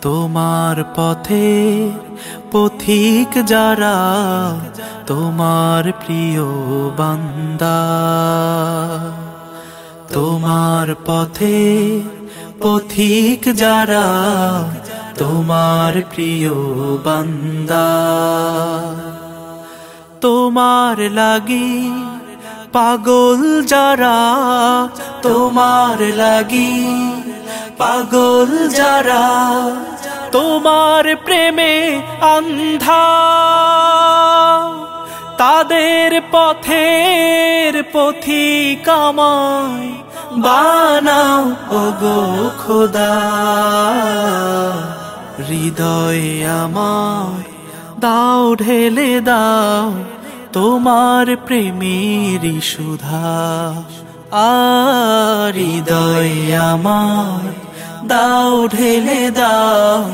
তোমার পথে পথিক যারা তোমার প্রিয় বান্দা। তোমার পথে পথিক যারা তোমার প্রিয় বান্দা। তোমার লাগি, পাগল যারা, তোমার লাগি, পাগল যারা, তোমার প্রেমে অন্ধা তাদের পথের পথি কামায় বানাও ওগো খোদা। হৃদয় আমার দাও, ঢেলে দাও তোমার প্রেমের সুধা। আর আমার দাও, ঢেলে দাও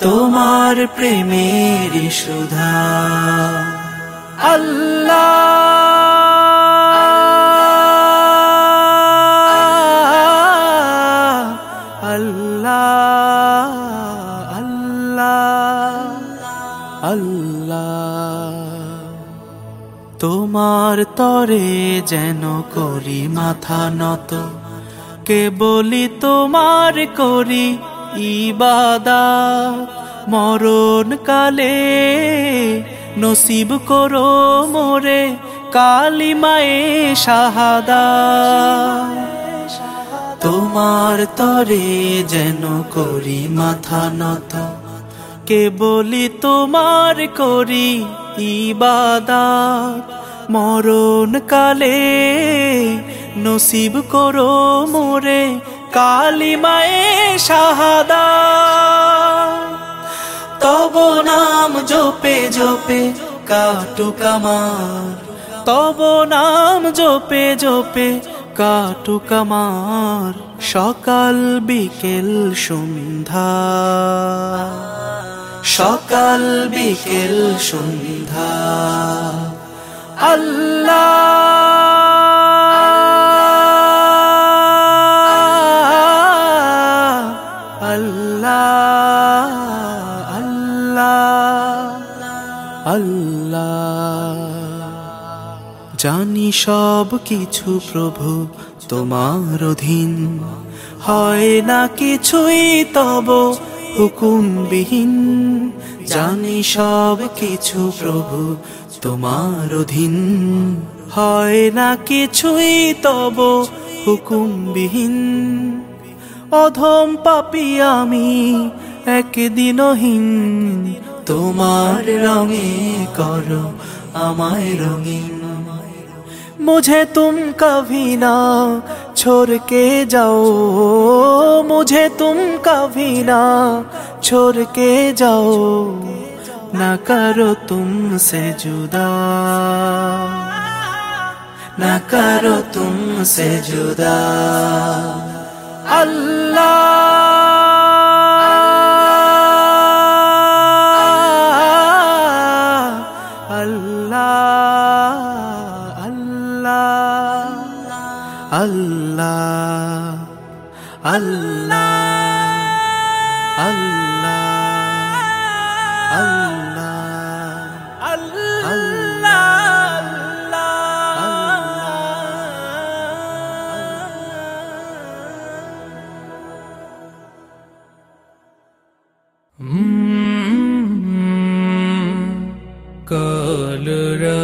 তোমার প্রেমের সুধা। আল্লাহ আল্লাহ আল্লাহ আল্লাহ। তোমার তরে যেন করি মাথা নত। কে বলি তোমার করি ইবাদা মরণ কালে নসিব করো মোরে কালিমায়ে শাহাদা। তোমার তরে যেন করি মাথা নত। কে বলি তোমার করি ইবাদাত মরণ কালে নসিব করো মোরে কালিমায়ে শাহাদা তব নাম জপে জপে কাটু কামার। তব নাম জপে জপে কাটু কামার। সকাল বিকেল সন্ধ্যা। সকাল বিকেল সন্ধ্যা। আল্লাহ আল্লাহ আল্লাহ আল্লাহ। জানি সব কিছু প্রভু তোমার অধীন। হয় না কিছুই তব হুকুমবিহীন জানি সব কিছু প্রভু তোমার অধীন হয় না কিছুই তব হুকুমবিহীন অধম পাপি আমি একদিনহীন তোমার রঙে করো আমায় রঙিন मुझे तुम कभी ना छोड़ के जाओ मुझे तुम कभी ना छोड़ के जाओ। ना करो तुमसे जुदा। ना करो तुमसे जुदा। अल्लाह। अल्लाह। अल्लाह। अल्लाह। കാലുരാ